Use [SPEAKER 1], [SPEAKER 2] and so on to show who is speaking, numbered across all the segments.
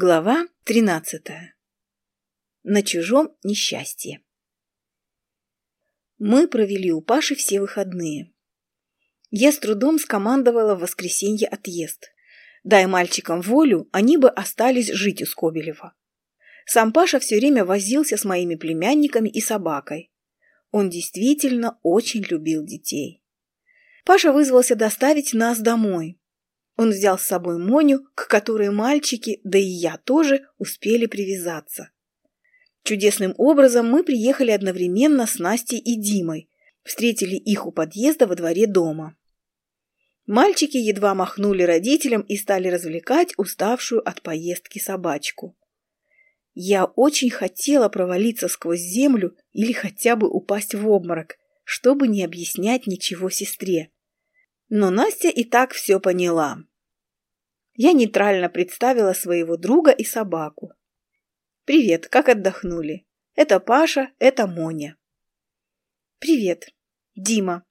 [SPEAKER 1] Глава 13. На чужом несчастье. Мы провели у Паши все выходные. Я с трудом скомандовала в воскресенье отъезд. Дай мальчикам волю, они бы остались жить у Скобелева. Сам Паша все время возился с моими племянниками и собакой. Он действительно очень любил детей. Паша вызвался доставить нас домой, он взял с собой Моню, к которой мальчики, да и я тоже, успели привязаться. Чудесным образом мы приехали одновременно с Настей и Димой, встретили их у подъезда во дворе дома. Мальчики едва махнули родителям и стали развлекать уставшую от поездки собачку. Я очень хотела провалиться сквозь землю или хотя бы упасть в обморок, чтобы не объяснять ничего сестре. Но Настя и так все поняла. Я нейтрально представила своего друга и собаку. «Привет, как отдохнули? Это Паша, это Моня». «Привет, Дима».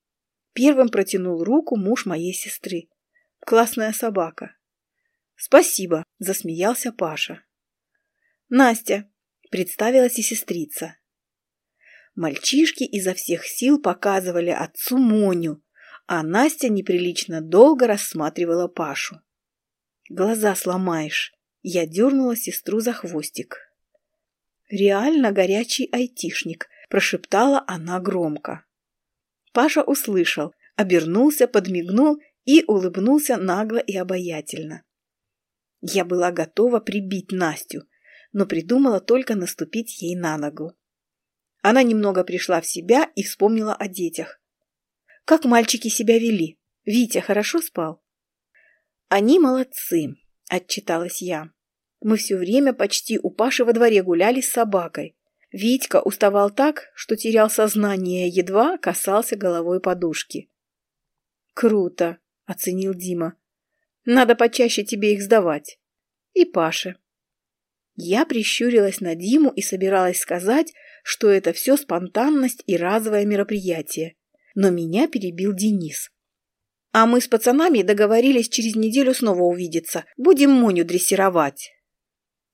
[SPEAKER 1] Первым протянул руку муж моей сестры. «Классная собака». «Спасибо», – засмеялся Паша. «Настя», – представилась и сестрица. Мальчишки изо всех сил показывали отцу Моню, а Настя неприлично долго рассматривала Пашу. Глаза сломаешь. Я дернула сестру за хвостик. Реально горячий айтишник, прошептала она громко. Паша услышал, обернулся, подмигнул и улыбнулся нагло и обаятельно. Я была готова прибить Настю, но придумала только наступить ей на ногу. Она немного пришла в себя и вспомнила о детях. Как мальчики себя вели? Витя хорошо спал? Они молодцы, отчиталась я. Мы все время почти у Паши во дворе гуляли с собакой. Витька уставал так, что терял сознание, едва касался головой подушки. «Круто!» — оценил Дима. «Надо почаще тебе их сдавать. И Паше». Я прищурилась на Диму и собиралась сказать, что это все спонтанность и разовое мероприятие. Но меня перебил Денис. А мы с пацанами договорились через неделю снова увидеться. Будем Моню дрессировать.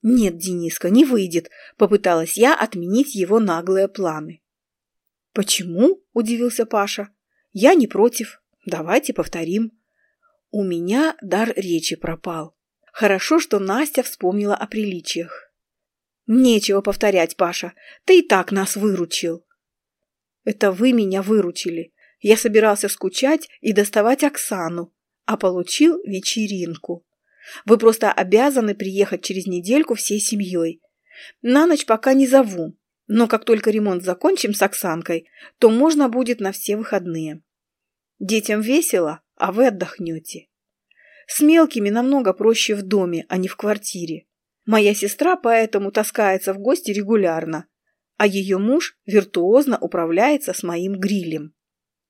[SPEAKER 1] Нет, Дениска, не выйдет, попыталась я отменить его наглые планы. Почему? Удивился Паша. Я не против. Давайте повторим. У меня дар речи пропал. Хорошо, что Настя вспомнила о приличиях. Нечего повторять, Паша. Ты и так нас выручил. Это вы меня выручили. Я собирался скучать и доставать Оксану, а получил вечеринку. Вы просто обязаны приехать через недельку всей семьей. На ночь пока не зову, но как только ремонт закончим с Оксанкой, то можно будет на все выходные. Детям весело, а вы отдохнете. С мелкими намного проще в доме, а не в квартире. Моя сестра поэтому таскается в гости регулярно, а ее муж виртуозно управляется с моим грилем.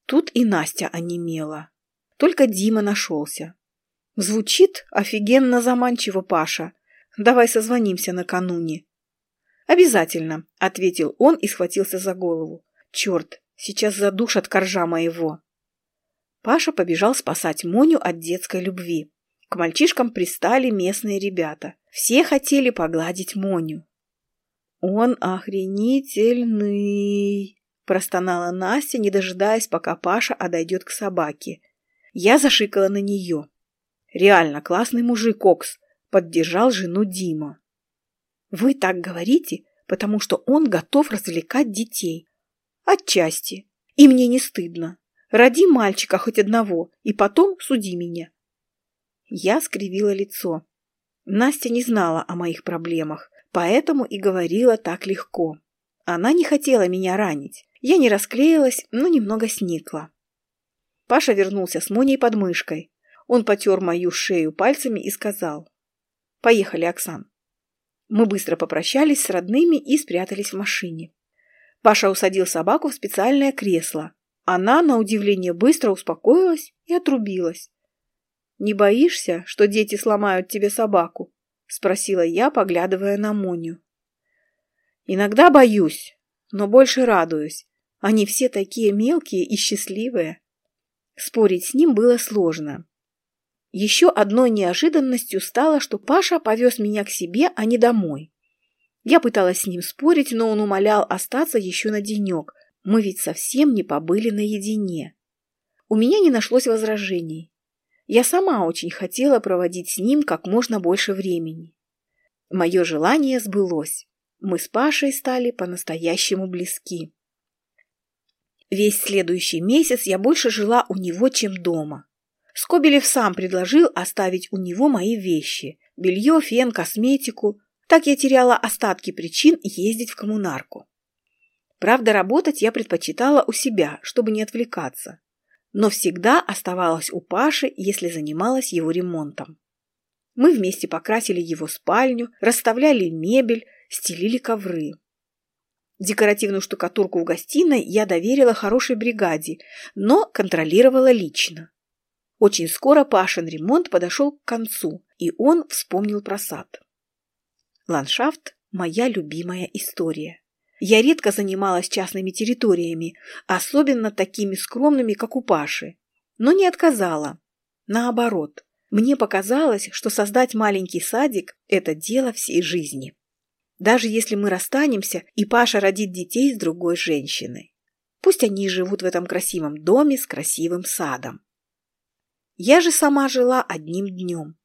[SPEAKER 1] Тут и Настя онемела. Только Дима нашелся. Звучит офигенно заманчиво, Паша. Давай созвонимся накануне. Обязательно, ответил он и схватился за голову. Черт, сейчас задушат коржа моего. Паша побежал спасать Моню от детской любви. К мальчишкам пристали местные ребята. Все хотели погладить Моню. Он охренительный, Простонала Настя, не дожидаясь, пока Паша отойдет к собаке. Я зашикала на нее. Реально классный мужик, Окс, поддержал жену Дима. Вы так говорите, потому что он готов развлекать детей. Отчасти. И мне не стыдно. Роди мальчика хоть одного, и потом суди меня. Я скривила лицо. Настя не знала о моих проблемах, поэтому и говорила так легко. Она не хотела меня ранить. Я не расклеилась, но немного сникла. Паша вернулся с Моней под мышкой. Он потер мою шею пальцами и сказал. «Поехали, Оксан». Мы быстро попрощались с родными и спрятались в машине. Паша усадил собаку в специальное кресло. Она, на удивление, быстро успокоилась и отрубилась. «Не боишься, что дети сломают тебе собаку?» — спросила я, поглядывая на Моню. «Иногда боюсь, но больше радуюсь. Они все такие мелкие и счастливые. Спорить с ним было сложно. Еще одной неожиданностью стало, что Паша повез меня к себе, а не домой. Я пыталась с ним спорить, но он умолял остаться еще на денек. Мы ведь совсем не побыли наедине. У меня не нашлось возражений. Я сама очень хотела проводить с ним как можно больше времени. Мое желание сбылось. Мы с Пашей стали по-настоящему близки. Весь следующий месяц я больше жила у него, чем дома. Скобелев сам предложил оставить у него мои вещи – белье, фен, косметику. Так я теряла остатки причин ездить в коммунарку. Правда, работать я предпочитала у себя, чтобы не отвлекаться. Но всегда оставалась у Паши, если занималась его ремонтом. Мы вместе покрасили его спальню, расставляли мебель, стелили ковры. Декоративную штукатурку в гостиной я доверила хорошей бригаде, но контролировала лично. Очень скоро Пашин ремонт подошел к концу, и он вспомнил про сад. Ландшафт – моя любимая история. Я редко занималась частными территориями, особенно такими скромными, как у Паши, но не отказала. Наоборот, мне показалось, что создать маленький садик – это дело всей жизни. Даже если мы расстанемся, и Паша родит детей с другой женщиной. Пусть они живут в этом красивом доме с красивым садом. Я же сама жила одним днем.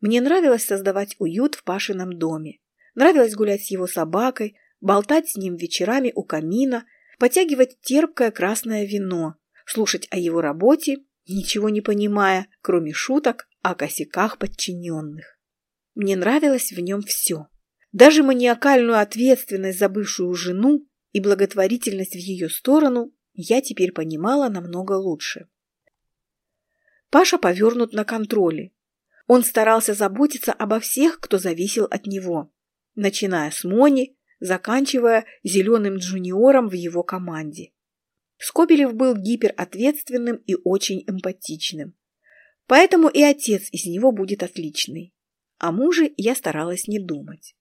[SPEAKER 1] Мне нравилось создавать уют в Пашином доме. Нравилось гулять с его собакой, болтать с ним вечерами у камина, потягивать терпкое красное вино, слушать о его работе, ничего не понимая, кроме шуток о косяках подчиненных. Мне нравилось в нем все. Даже маниакальную ответственность за бывшую жену и благотворительность в ее сторону я теперь понимала намного лучше. Паша повернут на контроле. Он старался заботиться обо всех, кто зависел от него, начиная с Мони, заканчивая зеленым джуниором в его команде. Скобелев был гиперответственным и очень эмпатичным. Поэтому и отец из него будет отличный. О муже я старалась не думать.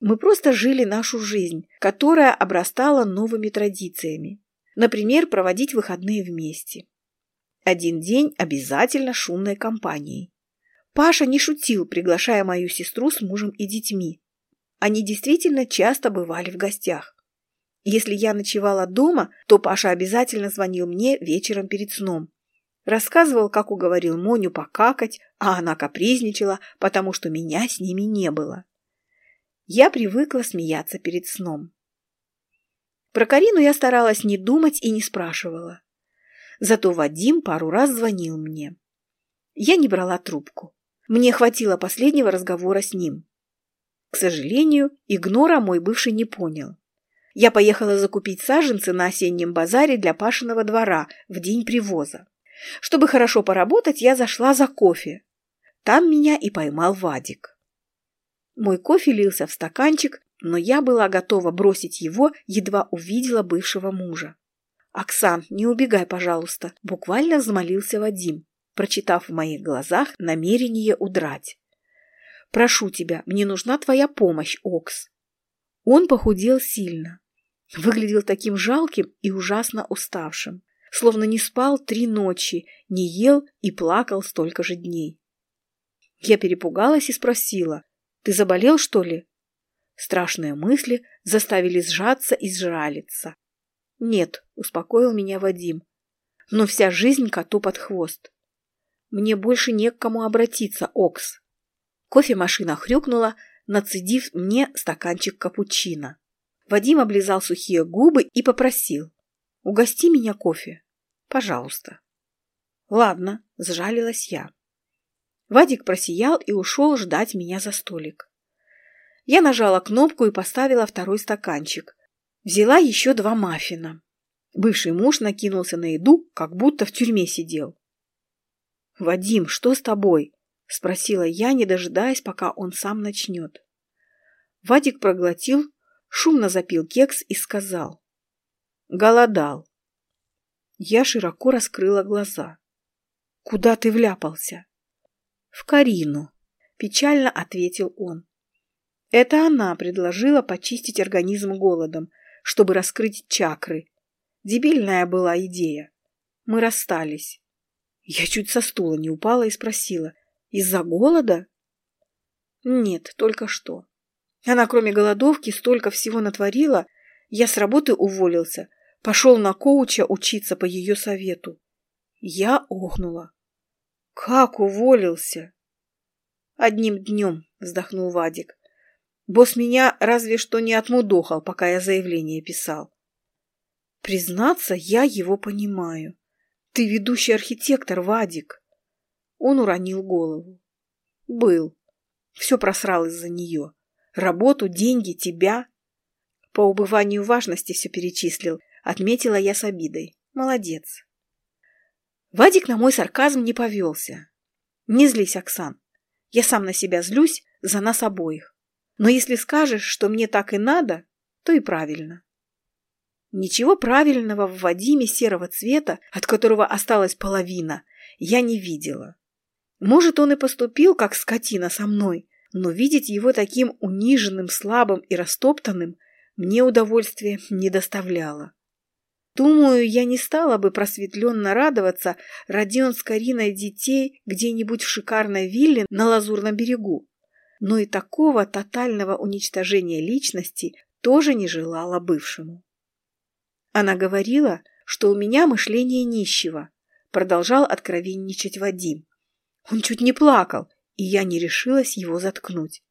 [SPEAKER 1] Мы просто жили нашу жизнь, которая обрастала новыми традициями. Например, проводить выходные вместе. Один день обязательно шумной компанией. Паша не шутил, приглашая мою сестру с мужем и детьми. Они действительно часто бывали в гостях. Если я ночевала дома, то Паша обязательно звонил мне вечером перед сном. Рассказывал, как уговорил Моню покакать, а она капризничала, потому что меня с ними не было. Я привыкла смеяться перед сном. Про Карину я старалась не думать и не спрашивала. Зато Вадим пару раз звонил мне. Я не брала трубку. Мне хватило последнего разговора с ним. К сожалению, игнора мой бывший не понял. Я поехала закупить саженцы на осеннем базаре для Пашиного двора в день привоза. Чтобы хорошо поработать, я зашла за кофе. Там меня и поймал Вадик. Мой кофе лился в стаканчик, но я была готова бросить его, едва увидела бывшего мужа. «Оксан, не убегай, пожалуйста», — буквально взмолился Вадим, прочитав в моих глазах намерение удрать. «Прошу тебя, мне нужна твоя помощь, Окс». Он похудел сильно. Выглядел таким жалким и ужасно уставшим, словно не спал три ночи, не ел и плакал столько же дней. Я перепугалась и спросила, «Ты заболел, что ли?» Страшные мысли заставили сжаться и сжалиться. «Нет», — успокоил меня Вадим. «Но вся жизнь коту под хвост. Мне больше не к кому обратиться, Окс». Кофемашина хрюкнула, нацедив мне стаканчик капучино. Вадим облизал сухие губы и попросил. «Угости меня кофе. Пожалуйста». «Ладно», — сжалилась я. Вадик просиял и ушел ждать меня за столик. Я нажала кнопку и поставила второй стаканчик, Взяла еще два маффина. Бывший муж накинулся на еду, как будто в тюрьме сидел. «Вадим, что с тобой?» – спросила я, не дожидаясь, пока он сам начнет. Вадик проглотил, шумно запил кекс и сказал. «Голодал». Я широко раскрыла глаза. «Куда ты вляпался?» «В Карину», – печально ответил он. Это она предложила почистить организм голодом – чтобы раскрыть чакры. Дебильная была идея. Мы расстались. Я чуть со стула не упала и спросила. Из-за голода? Нет, только что. Она, кроме голодовки, столько всего натворила. Я с работы уволился. Пошел на коуча учиться по ее совету. Я охнула. Как уволился? Одним днем, вздохнул Вадик. Босс меня разве что не отмудохал, пока я заявление писал. Признаться, я его понимаю. Ты ведущий архитектор, Вадик. Он уронил голову. Был. Все просрал из-за нее. Работу, деньги, тебя. По убыванию важности все перечислил. Отметила я с обидой. Молодец. Вадик на мой сарказм не повелся. Не злись, Оксан. Я сам на себя злюсь за нас обоих. Но если скажешь, что мне так и надо, то и правильно. Ничего правильного в Вадиме серого цвета, от которого осталась половина, я не видела. Может, он и поступил, как скотина со мной, но видеть его таким униженным, слабым и растоптанным мне удовольствия не доставляло. Думаю, я не стала бы просветленно радоваться, ради он с Кариной детей где-нибудь в шикарной вилле на Лазурном берегу. Но и такого тотального уничтожения личности тоже не желала бывшему. Она говорила, что у меня мышление нищего, продолжал откровенничать Вадим. Он чуть не плакал, и я не решилась его заткнуть.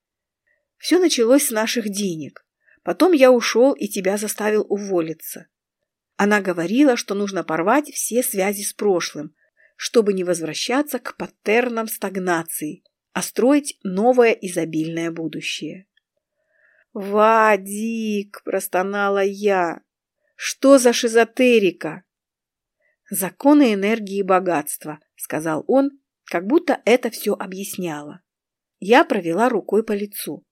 [SPEAKER 1] Все началось с наших денег. Потом я ушел и тебя заставил уволиться. Она говорила, что нужно порвать все связи с прошлым, чтобы не возвращаться к паттернам стагнации, а строить новое изобильное будущее. «Вадик!» – простонала я. Что за шизотерика? Законы энергии и богатства, сказал он, как будто это все объясняло. Я провела рукой по лицу.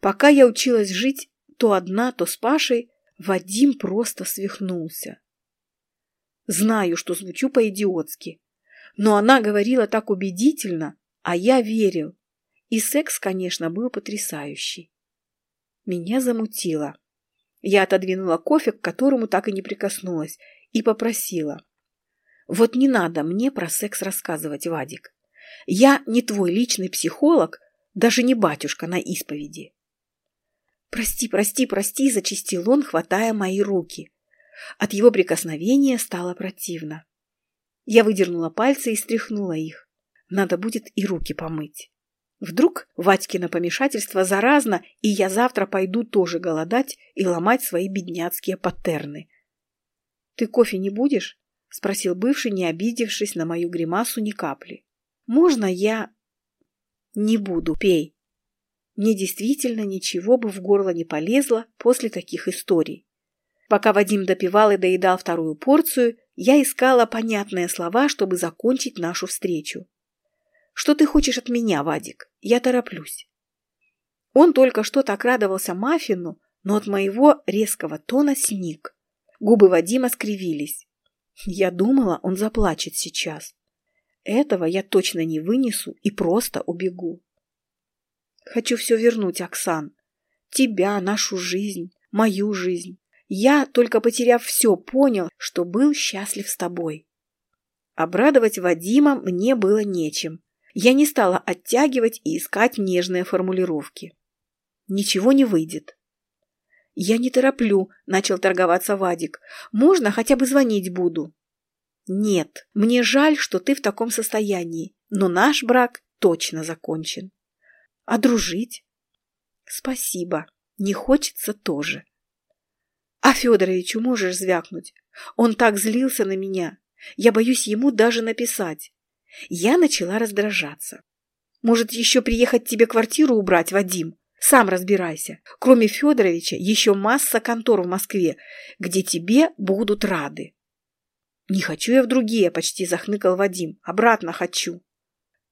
[SPEAKER 1] Пока я училась жить то одна, то с Пашей, Вадим просто свихнулся. Знаю, что звучу по-идиотски, но она говорила так убедительно, а я верил. И секс, конечно, был потрясающий. Меня замутило. Я отодвинула кофе, к которому так и не прикоснулась, и попросила. «Вот не надо мне про секс рассказывать, Вадик. Я не твой личный психолог, даже не батюшка на исповеди». «Прости, прости, прости», — зачистил он, хватая мои руки. От его прикосновения стало противно. Я выдернула пальцы и стряхнула их. Надо будет и руки помыть. Вдруг Вадькино помешательство заразно, и я завтра пойду тоже голодать и ломать свои бедняцкие паттерны. — Ты кофе не будешь? — спросил бывший, не обидевшись на мою гримасу ни капли. — Можно я... — Не буду, пей. Мне действительно ничего бы в горло не полезло после таких историй. Пока Вадим допивал и доедал вторую порцию, я искала понятные слова, чтобы закончить нашу встречу. Что ты хочешь от меня, Вадик? Я тороплюсь. Он только что так радовался маффину, но от моего резкого тона сник. Губы Вадима скривились. Я думала, он заплачет сейчас. Этого я точно не вынесу и просто убегу. Хочу все вернуть, Оксан. Тебя, нашу жизнь, мою жизнь. Я, только потеряв все, понял, что был счастлив с тобой. Обрадовать Вадима мне было нечем. Я не стала оттягивать и искать нежные формулировки. Ничего не выйдет. «Я не тороплю», — начал торговаться Вадик. «Можно хотя бы звонить буду?» «Нет, мне жаль, что ты в таком состоянии, но наш брак точно закончен». «А дружить?» «Спасибо, не хочется тоже». «А Федоровичу можешь звякнуть? Он так злился на меня. Я боюсь ему даже написать. Я начала раздражаться. Может, еще приехать тебе квартиру убрать, Вадим? Сам разбирайся. Кроме Федоровича, еще масса контор в Москве, где тебе будут рады. Не хочу я в другие, почти захныкал Вадим. Обратно хочу.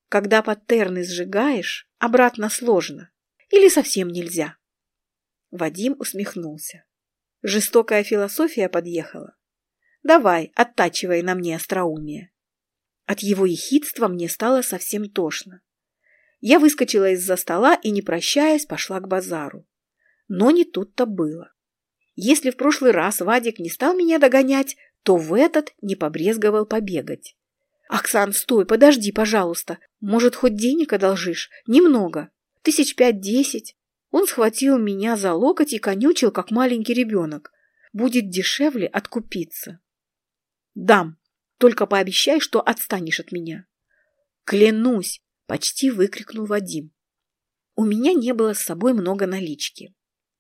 [SPEAKER 1] Когда паттерны сжигаешь, обратно сложно. Или совсем нельзя. Вадим усмехнулся. Жестокая философия подъехала. Давай, оттачивай на мне остроумие. От его ехидства мне стало совсем тошно. Я выскочила из-за стола и, не прощаясь, пошла к базару. Но не тут-то было. Если в прошлый раз Вадик не стал меня догонять, то в этот не побрезговал побегать. «Оксан, стой, подожди, пожалуйста. Может, хоть денег одолжишь? Немного. Тысяч пять-десять». Он схватил меня за локоть и конючил, как маленький ребенок. Будет дешевле откупиться. «Дам, только пообещай, что отстанешь от меня». «Клянусь!» – почти выкрикнул Вадим. У меня не было с собой много налички.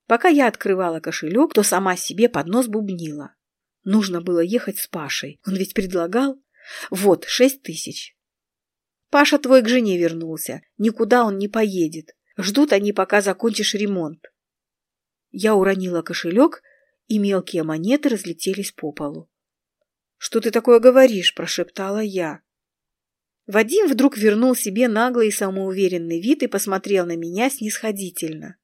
[SPEAKER 1] Пока я открывала кошелек, то сама себе под нос бубнила. Нужно было ехать с Пашей. Он ведь предлагал. Вот, шесть тысяч. Паша твой к жене вернулся. Никуда он не поедет. Ждут они, пока закончишь ремонт. Я уронила кошелек, и мелкие монеты разлетелись по полу. «Что ты такое говоришь?» – прошептала я. Вадим вдруг вернул себе наглый и самоуверенный вид и посмотрел на меня снисходительно.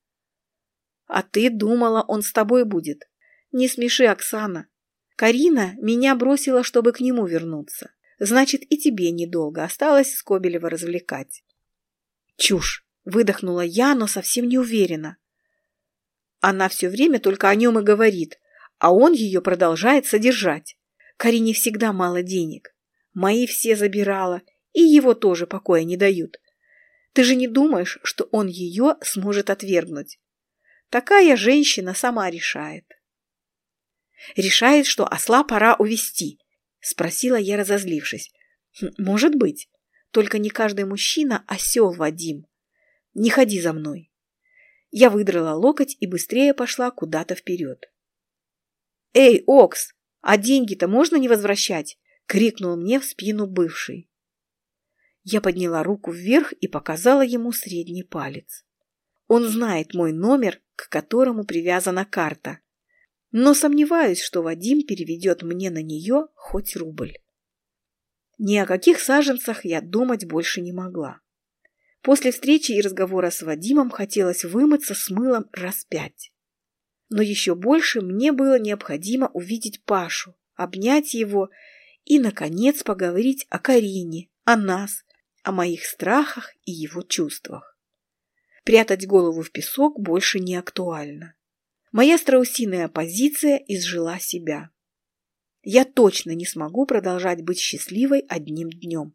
[SPEAKER 1] «А ты думала, он с тобой будет? Не смеши, Оксана. Карина меня бросила, чтобы к нему вернуться. Значит, и тебе недолго осталось Скобелева развлекать». «Чушь!» – выдохнула я, но совсем не уверена. Она все время только о нем и говорит, а он ее продолжает содержать. Карине всегда мало денег. Мои все забирала, и его тоже покоя не дают. Ты же не думаешь, что он ее сможет отвергнуть? Такая женщина сама решает. Решает, что осла пора увести, спросила я, разозлившись. «Хм, может быть. Только не каждый мужчина осел, Вадим. Не ходи за мной. Я выдрала локоть и быстрее пошла куда-то вперед. «Эй, Окс, а деньги-то можно не возвращать?» — крикнул мне в спину бывший. Я подняла руку вверх и показала ему средний палец. Он знает мой номер, к которому привязана карта. Но сомневаюсь, что Вадим переведет мне на нее хоть рубль. Ни о каких саженцах я думать больше не могла. После встречи и разговора с Вадимом хотелось вымыться с мылом раз пять. Но еще больше мне было необходимо увидеть Пашу, обнять его и, наконец, поговорить о Карине, о нас, о моих страхах и его чувствах. Прятать голову в песок больше не актуально. Моя страусиная позиция изжила себя. Я точно не смогу продолжать быть счастливой одним днем.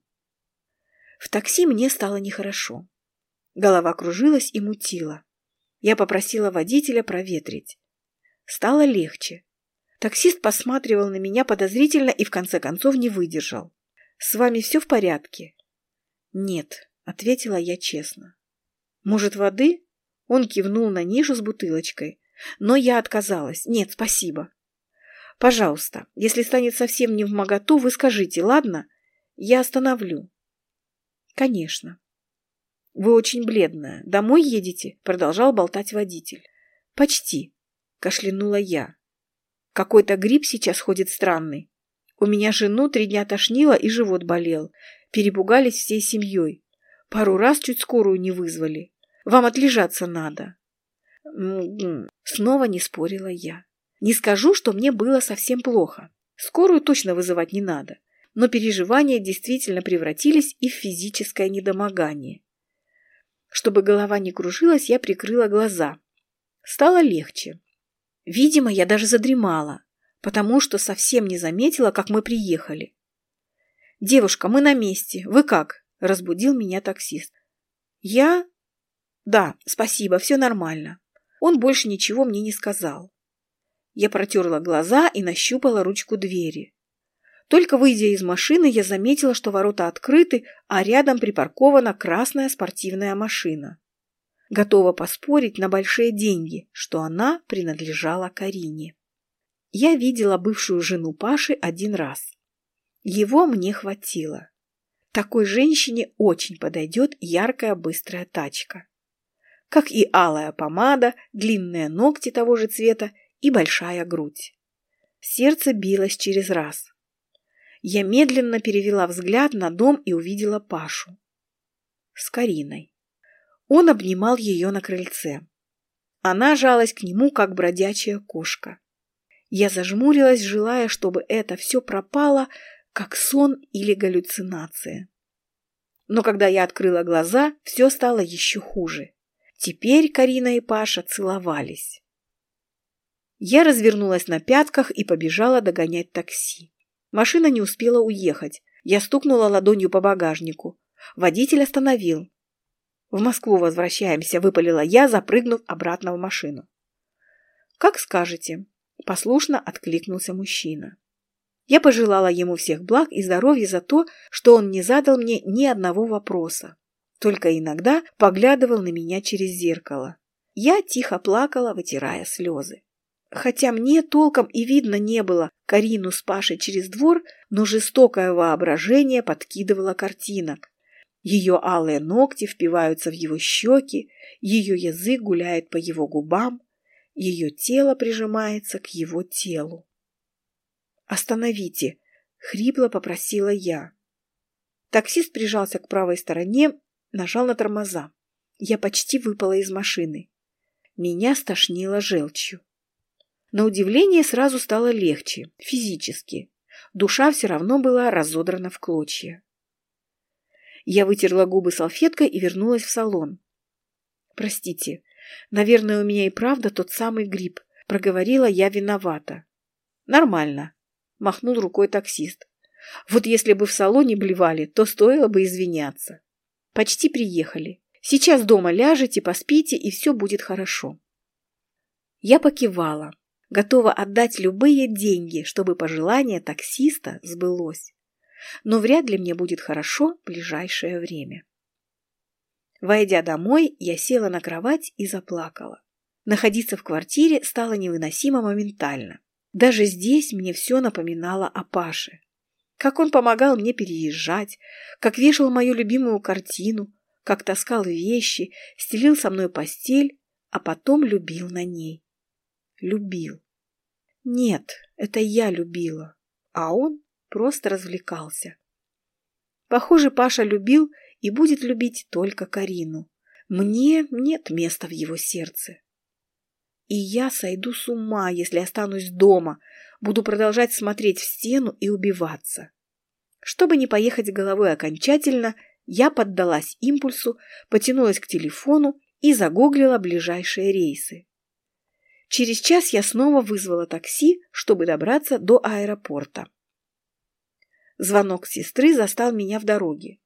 [SPEAKER 1] В такси мне стало нехорошо. Голова кружилась и мутила. Я попросила водителя проветрить. Стало легче. Таксист посматривал на меня подозрительно и в конце концов не выдержал. «С вами все в порядке?» «Нет», — ответила я честно. «Может, воды?» Он кивнул на нишу с бутылочкой. Но я отказалась. «Нет, спасибо». «Пожалуйста, если станет совсем не в моготу, вы скажите, ладно? Я остановлю». «Конечно». «Вы очень бледная. Домой едете?» — продолжал болтать водитель. «Почти», — кашлянула я. «Какой-то грипп сейчас ходит странный. У меня жену три дня тошнило и живот болел. Перепугались всей семьей. Пару раз чуть скорую не вызвали. Вам отлежаться надо». Снова не спорила я. Не скажу, что мне было совсем плохо. Скорую точно вызывать не надо. Но переживания действительно превратились и в физическое недомогание. Чтобы голова не кружилась, я прикрыла глаза. Стало легче. Видимо, я даже задремала, потому что совсем не заметила, как мы приехали. «Девушка, мы на месте. Вы как?» – разбудил меня таксист. «Я?» «Да, спасибо, все нормально». Он больше ничего мне не сказал. Я протерла глаза и нащупала ручку двери. Только выйдя из машины, я заметила, что ворота открыты, а рядом припаркована красная спортивная машина. Готова поспорить на большие деньги, что она принадлежала Карине. Я видела бывшую жену Паши один раз. Его мне хватило. Такой женщине очень подойдет яркая быстрая тачка. Как и алая помада, длинные ногти того же цвета и большая грудь. Сердце билось через раз. Я медленно перевела взгляд на дом и увидела Пашу. С Кариной. Он обнимал ее на крыльце. Она жалась к нему, как бродячая кошка. Я зажмурилась, желая, чтобы это все пропало, как сон или галлюцинация. Но когда я открыла глаза, все стало еще хуже. Теперь Карина и Паша целовались. Я развернулась на пятках и побежала догонять такси. Машина не успела уехать. Я стукнула ладонью по багажнику. Водитель остановил. «В Москву возвращаемся», — выпалила я, запрыгнув обратно в машину. «Как скажете», — послушно откликнулся мужчина. Я пожелала ему всех благ и здоровья за то, что он не задал мне ни одного вопроса, только иногда поглядывал на меня через зеркало. Я тихо плакала, вытирая слезы. Хотя мне толком и видно не было Карину с Пашей через двор, но жестокое воображение подкидывало картинок. Ее алые ногти впиваются в его щеки, ее язык гуляет по его губам, ее тело прижимается к его телу. «Остановите!» — хрипло попросила я. Таксист прижался к правой стороне, нажал на тормоза. Я почти выпала из машины. Меня стошнило желчью. На удивление сразу стало легче, физически. Душа все равно была разодрана в клочья. Я вытерла губы салфеткой и вернулась в салон. «Простите, наверное, у меня и правда тот самый грипп», — проговорила я виновата. «Нормально», махнул рукой таксист. Вот если бы в салоне блевали, то стоило бы извиняться. Почти приехали. Сейчас дома ляжете, поспите, и все будет хорошо. Я покивала, готова отдать любые деньги, чтобы пожелание таксиста сбылось. Но вряд ли мне будет хорошо в ближайшее время. Войдя домой, я села на кровать и заплакала. Находиться в квартире стало невыносимо моментально. Даже здесь мне все напоминало о Паше. Как он помогал мне переезжать, как вешал мою любимую картину, как таскал вещи, стелил со мной постель, а потом любил на ней. Любил. Нет, это я любила, а он просто развлекался. Похоже, Паша любил и будет любить только Карину. Мне нет места в его сердце. И я сойду с ума, если останусь дома, буду продолжать смотреть в стену и убиваться. Чтобы не поехать головой окончательно, я поддалась импульсу, потянулась к телефону и загуглила ближайшие рейсы. Через час я снова вызвала такси, чтобы добраться до аэропорта. Звонок сестры застал меня в дороге.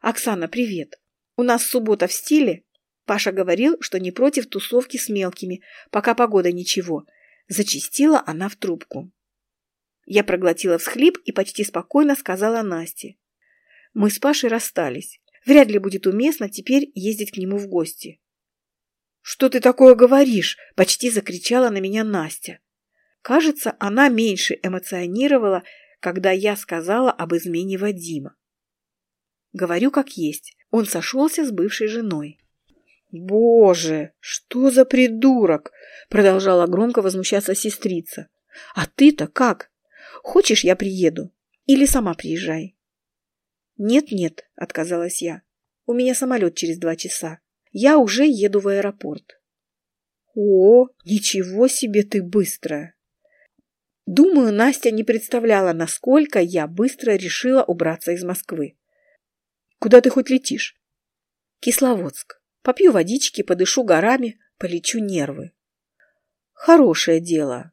[SPEAKER 1] «Оксана, привет! У нас суббота в стиле?» Паша говорил, что не против тусовки с мелкими, пока погода ничего. Зачистила она в трубку. Я проглотила всхлип и почти спокойно сказала Насте. Мы с Пашей расстались. Вряд ли будет уместно теперь ездить к нему в гости. «Что ты такое говоришь?» – почти закричала на меня Настя. Кажется, она меньше эмоционировала, когда я сказала об измене Вадима. Говорю как есть. Он сошелся с бывшей женой. «Боже, что за придурок!» — продолжала громко возмущаться сестрица. «А ты-то как? Хочешь, я приеду? Или сама приезжай?» «Нет-нет», — отказалась я. «У меня самолет через два часа. Я уже еду в аэропорт». «О, ничего себе ты быстрая!» Думаю, Настя не представляла, насколько я быстро решила убраться из Москвы. «Куда ты хоть летишь?» «Кисловодск». Попью водички, подышу горами, полечу нервы. Хорошее дело.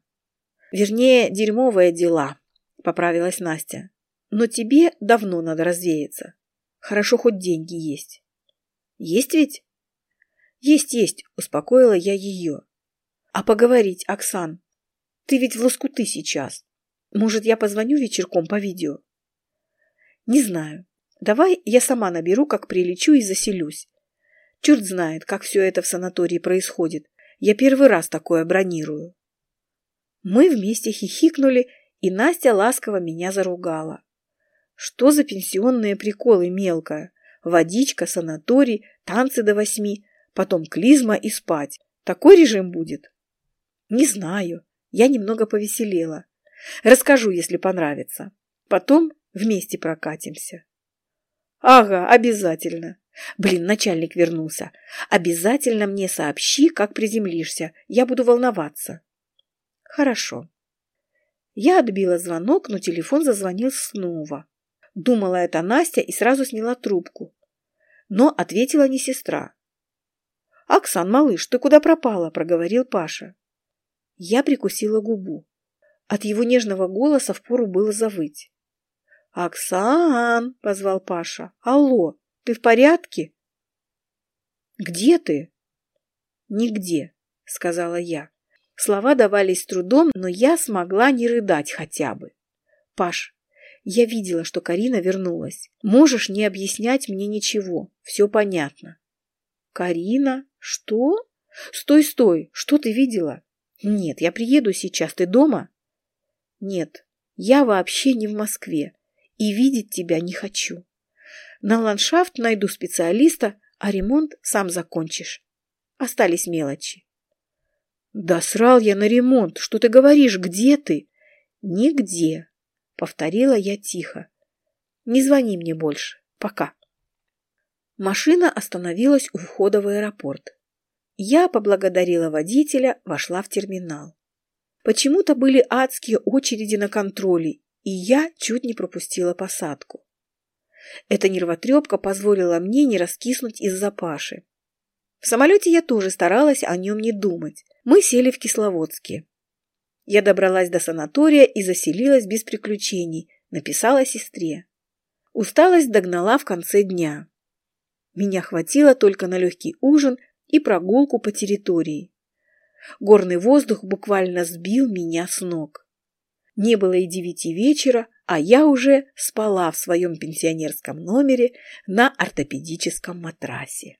[SPEAKER 1] Вернее, дерьмовые дела, поправилась Настя. Но тебе давно надо развеяться. Хорошо, хоть деньги есть. Есть ведь? Есть, есть, успокоила я ее. А поговорить, Оксан? Ты ведь в лоскуты сейчас. Может, я позвоню вечерком по видео? Не знаю. Давай я сама наберу, как прилечу и заселюсь. Черт знает, как все это в санатории происходит. Я первый раз такое бронирую. Мы вместе хихикнули, и Настя ласково меня заругала. Что за пенсионные приколы мелкая? Водичка, санаторий, танцы до восьми, потом клизма и спать. Такой режим будет? Не знаю. Я немного повеселела. Расскажу, если понравится. Потом вместе прокатимся. Ага, обязательно. Блин, начальник вернулся. Обязательно мне сообщи, как приземлишься. Я буду волноваться. Хорошо. Я отбила звонок, но телефон зазвонил снова. Думала, это Настя и сразу сняла трубку. Но ответила не сестра. «Оксан, малыш, ты куда пропала?» – проговорил Паша. Я прикусила губу. От его нежного голоса впору было завыть. «Оксан!» — позвал Паша. «Алло, ты в порядке?» «Где ты?» «Нигде», — сказала я. Слова давались с трудом, но я смогла не рыдать хотя бы. «Паш, я видела, что Карина вернулась. Можешь не объяснять мне ничего. Все понятно». «Карина? Что? Стой, стой! Что ты видела?» «Нет, я приеду сейчас. Ты дома?» «Нет, я вообще не в Москве и видеть тебя не хочу. На ландшафт найду специалиста, а ремонт сам закончишь. Остались мелочи». «Да срал я на ремонт. Что ты говоришь? Где ты?» «Нигде», — повторила я тихо. «Не звони мне больше. Пока». Машина остановилась у входа в аэропорт. Я поблагодарила водителя, вошла в терминал. Почему-то были адские очереди на контроле, и я чуть не пропустила посадку. Эта нервотрепка позволила мне не раскиснуть из-за Паши. В самолете я тоже старалась о нем не думать. Мы сели в Кисловодске. Я добралась до санатория и заселилась без приключений, написала сестре. Усталость догнала в конце дня. Меня хватило только на легкий ужин и прогулку по территории. Горный воздух буквально сбил меня с ног. Не было и девяти вечера, а я уже спала в своем пенсионерском номере на ортопедическом матрасе.